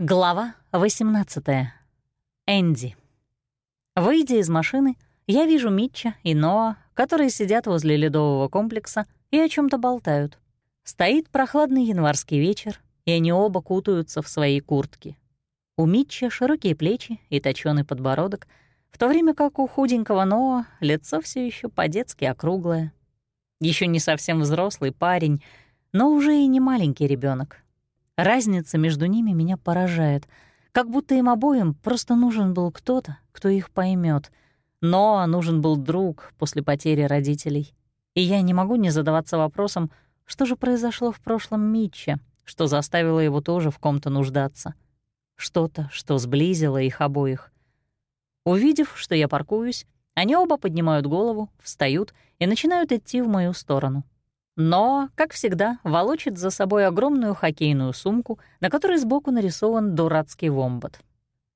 Глава 18. Энди. Выйдя из машины, я вижу Митча и Ноа, которые сидят возле ледового комплекса и о чем то болтают. Стоит прохладный январский вечер, и они оба кутаются в свои куртки. У Митча широкие плечи и точёный подбородок, в то время как у худенького Ноа лицо все еще по-детски округлое. Еще не совсем взрослый парень, но уже и не маленький ребенок. Разница между ними меня поражает, как будто им обоим просто нужен был кто-то, кто их поймет. Но нужен был друг после потери родителей. И я не могу не задаваться вопросом, что же произошло в прошлом Митче, что заставило его тоже в ком-то нуждаться. Что-то, что сблизило их обоих. Увидев, что я паркуюсь, они оба поднимают голову, встают и начинают идти в мою сторону. Но, как всегда, волочит за собой огромную хоккейную сумку, на которой сбоку нарисован дурацкий вомбат.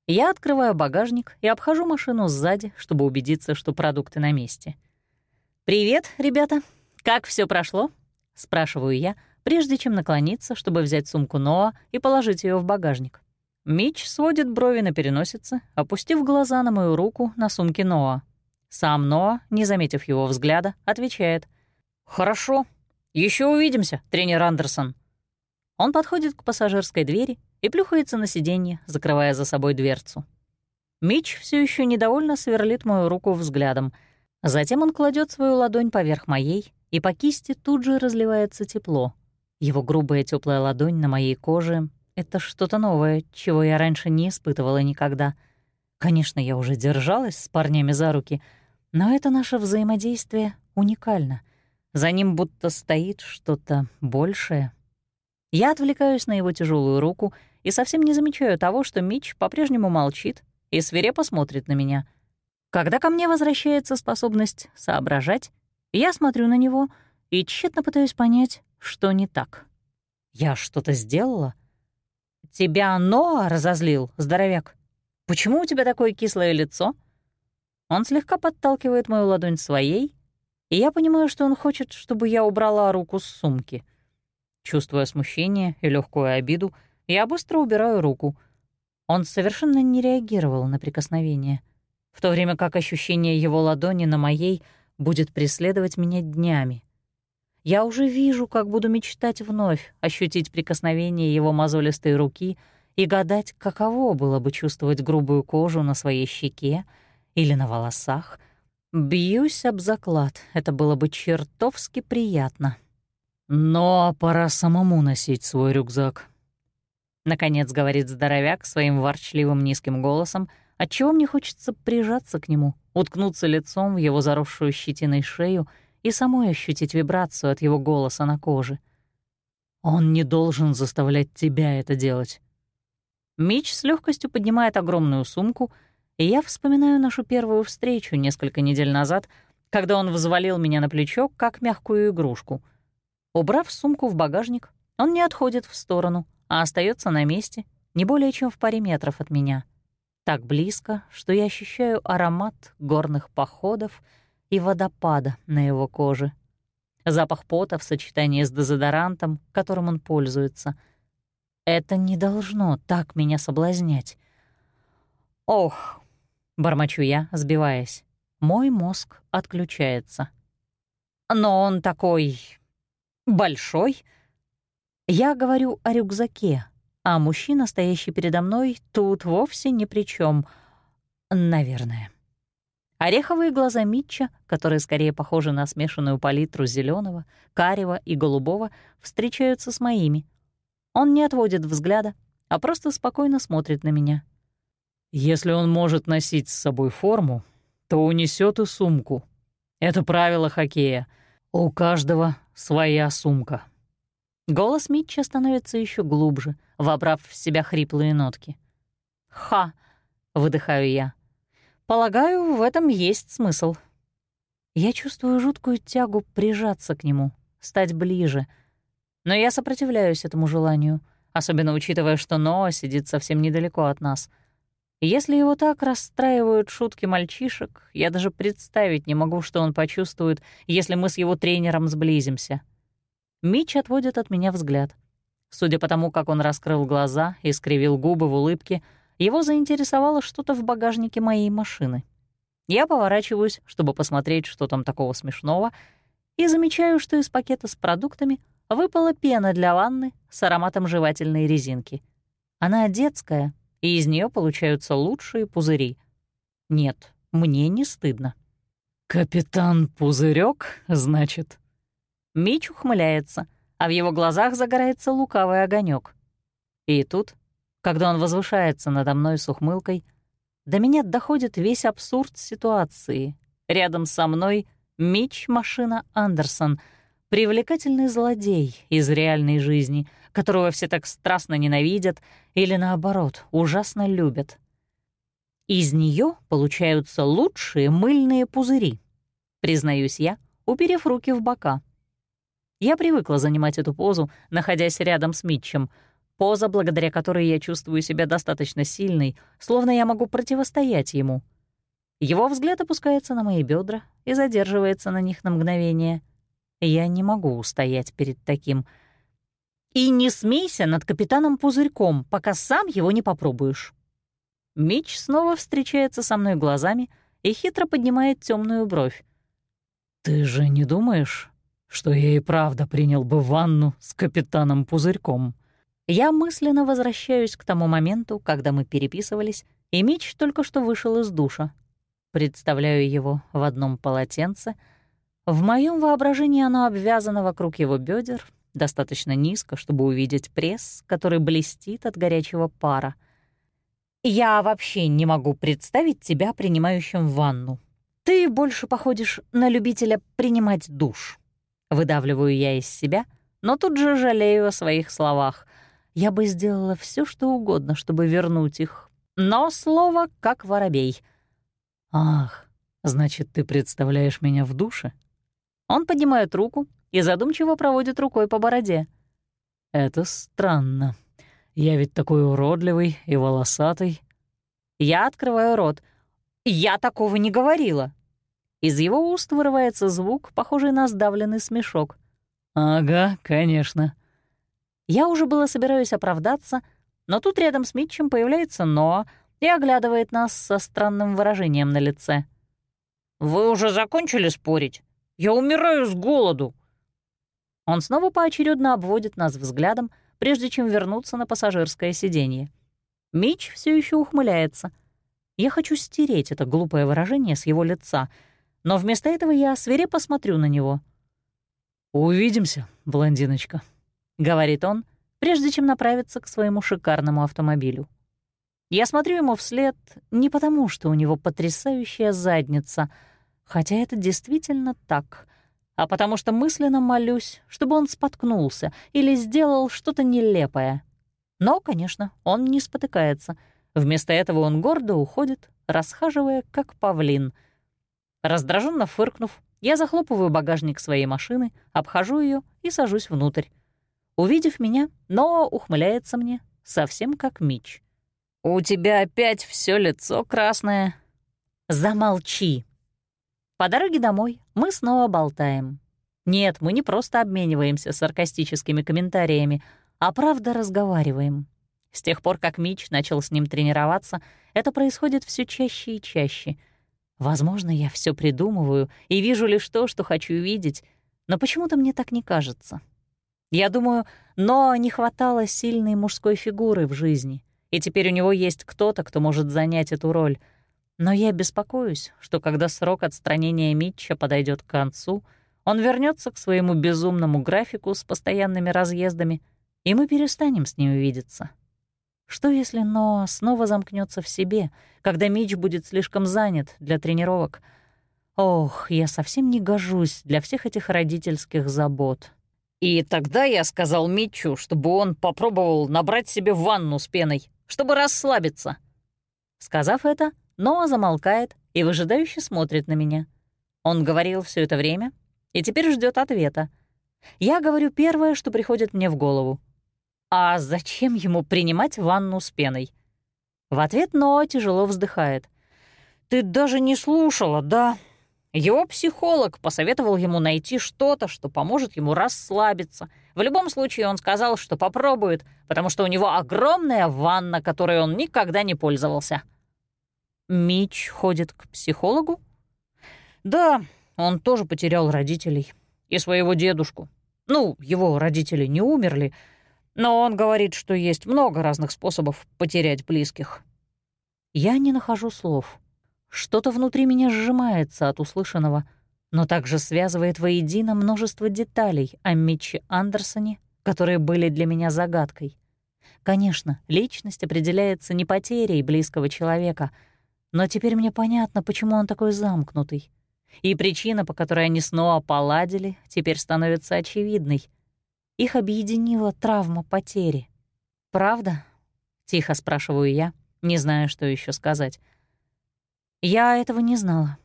Я открываю багажник и обхожу машину сзади, чтобы убедиться, что продукты на месте. «Привет, ребята! Как все прошло?» — спрашиваю я, прежде чем наклониться, чтобы взять сумку Ноа и положить ее в багажник. Мич сводит брови на переносице, опустив глаза на мою руку на сумке Ноа. Сам Ноа, не заметив его взгляда, отвечает. «Хорошо, еще увидимся, тренер Андерсон». Он подходит к пассажирской двери и плюхается на сиденье, закрывая за собой дверцу. Мич все еще недовольно сверлит мою руку взглядом. Затем он кладет свою ладонь поверх моей, и по кисти тут же разливается тепло. Его грубая теплая ладонь на моей коже — это что-то новое, чего я раньше не испытывала никогда. Конечно, я уже держалась с парнями за руки, но это наше взаимодействие уникально — за ним будто стоит что-то большее. Я отвлекаюсь на его тяжелую руку и совсем не замечаю того, что Мич по-прежнему молчит и свирепо смотрит на меня. Когда ко мне возвращается способность соображать, я смотрю на него и тщетно пытаюсь понять, что не так. Я что-то сделала? Тебя Ноа разозлил, здоровяк? Почему у тебя такое кислое лицо? Он слегка подталкивает мою ладонь своей, и я понимаю, что он хочет, чтобы я убрала руку с сумки. Чувствуя смущение и легкую обиду, я быстро убираю руку. Он совершенно не реагировал на прикосновение, в то время как ощущение его ладони на моей будет преследовать меня днями. Я уже вижу, как буду мечтать вновь ощутить прикосновение его мозолистой руки и гадать, каково было бы чувствовать грубую кожу на своей щеке или на волосах — Бьюсь об заклад, это было бы чертовски приятно. Но пора самому носить свой рюкзак. Наконец говорит здоровяк своим ворчливым низким голосом, отчего мне хочется прижаться к нему, уткнуться лицом в его заросшую щетиной шею и самой ощутить вибрацию от его голоса на коже. Он не должен заставлять тебя это делать. Мич с легкостью поднимает огромную сумку — и я вспоминаю нашу первую встречу несколько недель назад, когда он взвалил меня на плечо, как мягкую игрушку. Убрав сумку в багажник, он не отходит в сторону, а остается на месте, не более чем в паре метров от меня. Так близко, что я ощущаю аромат горных походов и водопада на его коже. Запах пота в сочетании с дезодорантом, которым он пользуется. Это не должно так меня соблазнять. Ох, Бормочу я, сбиваясь. Мой мозг отключается. Но он такой... большой. Я говорю о рюкзаке, а мужчина, стоящий передо мной, тут вовсе ни при чем. Наверное. Ореховые глаза Митча, которые скорее похожи на смешанную палитру зеленого, карего и голубого, встречаются с моими. Он не отводит взгляда, а просто спокойно смотрит на меня. Если он может носить с собой форму, то унесет и сумку. Это правило хоккея. У каждого своя сумка. Голос Митча становится еще глубже, вобрав в себя хриплые нотки. «Ха!» — выдыхаю я. «Полагаю, в этом есть смысл». Я чувствую жуткую тягу прижаться к нему, стать ближе. Но я сопротивляюсь этому желанию, особенно учитывая, что Ноа сидит совсем недалеко от нас — если его так расстраивают шутки мальчишек, я даже представить не могу, что он почувствует, если мы с его тренером сблизимся. Мич отводит от меня взгляд. Судя по тому, как он раскрыл глаза и скривил губы в улыбке, его заинтересовало что-то в багажнике моей машины. Я поворачиваюсь, чтобы посмотреть, что там такого смешного, и замечаю, что из пакета с продуктами выпала пена для ванны с ароматом жевательной резинки. Она детская, и из нее получаются лучшие пузыри. Нет, мне не стыдно. «Капитан Пузырек, значит?» Мич ухмыляется, а в его глазах загорается лукавый огонек. И тут, когда он возвышается надо мной с ухмылкой, до меня доходит весь абсурд ситуации. Рядом со мной Мич Машина Андерсон, привлекательный злодей из реальной жизни, которого все так страстно ненавидят или, наоборот, ужасно любят. Из нее получаются лучшие мыльные пузыри, признаюсь я, уперев руки в бока. Я привыкла занимать эту позу, находясь рядом с Митчем, поза, благодаря которой я чувствую себя достаточно сильной, словно я могу противостоять ему. Его взгляд опускается на мои бедра и задерживается на них на мгновение. Я не могу устоять перед таким. И не смейся над капитаном Пузырьком, пока сам его не попробуешь. Мич снова встречается со мной глазами и хитро поднимает темную бровь. «Ты же не думаешь, что я и правда принял бы ванну с капитаном Пузырьком?» Я мысленно возвращаюсь к тому моменту, когда мы переписывались, и Мич только что вышел из душа. Представляю его в одном полотенце. В моем воображении оно обвязано вокруг его бедер, достаточно низко, чтобы увидеть пресс, который блестит от горячего пара — я вообще не могу представить тебя принимающим ванну. Ты больше походишь на любителя принимать душ. Выдавливаю я из себя, но тут же жалею о своих словах. Я бы сделала все, что угодно, чтобы вернуть их. Но слово как воробей. «Ах, значит, ты представляешь меня в душе?» Он поднимает руку и задумчиво проводит рукой по бороде. «Это странно. Я ведь такой уродливый и волосатый. Я открываю рот. Я такого не говорила. Из его уст вырывается звук, похожий на сдавленный смешок. «Ага, конечно». Я уже было собираюсь оправдаться, но тут рядом с Митчем появляется Ноа и оглядывает нас со странным выражением на лице. «Вы уже закончили спорить? Я умираю с голоду!» Он снова поочередно обводит нас взглядом, прежде чем вернуться на пассажирское сиденье. Мич все еще ухмыляется. Я хочу стереть это глупое выражение с его лица, но вместо этого я свирепо смотрю на него. «Увидимся, блондиночка», — говорит он, прежде чем направиться к своему шикарному автомобилю. Я смотрю ему вслед не потому, что у него потрясающая задница, хотя это действительно так — а потому что мысленно молюсь, чтобы он споткнулся или сделал что-то нелепое. Но, конечно, он не спотыкается. Вместо этого он гордо уходит, расхаживая как павлин. Раздраженно фыркнув, я захлопываю багажник своей машины, обхожу ее и сажусь внутрь. Увидев меня, Ноа ухмыляется мне, совсем как Мич. «У тебя опять все лицо красное». «Замолчи», по дороге домой мы снова болтаем. Нет, мы не просто обмениваемся саркастическими комментариями, а правда разговариваем. С тех пор, как Мич начал с ним тренироваться, это происходит все чаще и чаще. Возможно, я все придумываю и вижу лишь то, что хочу видеть, но почему-то мне так не кажется. Я думаю, но не хватало сильной мужской фигуры в жизни, и теперь у него есть кто-то, кто может занять эту роль — но я беспокоюсь, что когда срок отстранения Митча подойдет к концу, он вернется к своему безумному графику с постоянными разъездами, и мы перестанем с ним видеться. Что если Ноа снова замкнется в себе, когда Митч будет слишком занят для тренировок? Ох, я совсем не гожусь для всех этих родительских забот. И тогда я сказал Митчу, чтобы он попробовал набрать себе ванну с пеной, чтобы расслабиться. Сказав это, но замолкает и выжидающе смотрит на меня. Он говорил все это время и теперь ждет ответа. Я говорю первое, что приходит мне в голову. «А зачем ему принимать ванну с пеной?» В ответ Ноа тяжело вздыхает. «Ты даже не слушала, да?» Его психолог посоветовал ему найти что-то, что поможет ему расслабиться, В любом случае он сказал, что попробует, потому что у него огромная ванна, которой он никогда не пользовался. Мич ходит к психологу? Да, он тоже потерял родителей. И своего дедушку. Ну, его родители не умерли, но он говорит, что есть много разных способов потерять близких. Я не нахожу слов. Что-то внутри меня сжимается от услышанного, но также связывает воедино множество деталей о Митче Андерсоне, которые были для меня загадкой. Конечно, личность определяется не потерей близкого человека — но теперь мне понятно, почему он такой замкнутый. И причина, по которой они снова поладили, теперь становится очевидной. Их объединила травма потери. «Правда?» — тихо спрашиваю я, не зная, что еще сказать. «Я этого не знала.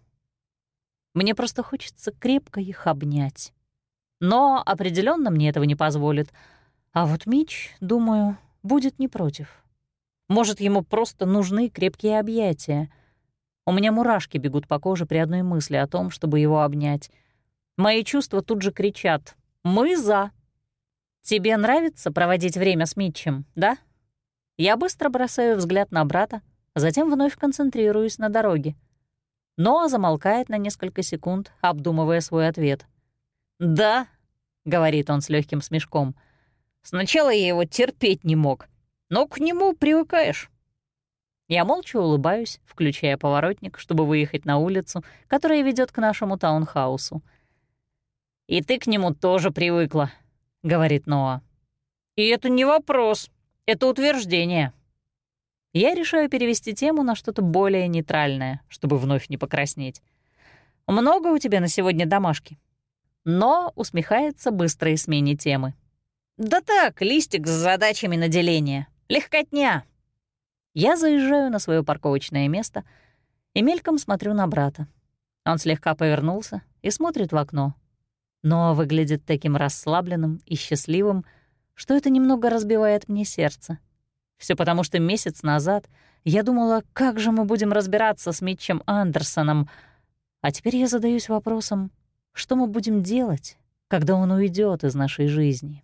Мне просто хочется крепко их обнять. Но определенно мне этого не позволит. А вот Мич, думаю, будет не против». Может, ему просто нужны крепкие объятия. У меня мурашки бегут по коже при одной мысли о том, чтобы его обнять. Мои чувства тут же кричат «Мы за!» «Тебе нравится проводить время с Митчем, да?» Я быстро бросаю взгляд на брата, затем вновь концентрируюсь на дороге. Ноа замолкает на несколько секунд, обдумывая свой ответ. «Да», — говорит он с легким смешком, — «сначала я его терпеть не мог, но к нему привыкаешь. Я молча улыбаюсь, включая поворотник, чтобы выехать на улицу, которая ведет к нашему таунхаусу. «И ты к нему тоже привыкла», — говорит Ноа. «И это не вопрос, это утверждение». Я решаю перевести тему на что-то более нейтральное, чтобы вновь не покраснеть. «Много у тебя на сегодня домашки?» Но усмехается быстрой смене темы. «Да так, листик с задачами на деление. Легкотня. Я заезжаю на свое парковочное место и мельком смотрю на брата. Он слегка повернулся и смотрит в окно. Но выглядит таким расслабленным и счастливым, что это немного разбивает мне сердце. Все потому, что месяц назад я думала, как же мы будем разбираться с Митчем Андерсоном, а теперь я задаюсь вопросом, что мы будем делать, когда он уйдет из нашей жизни.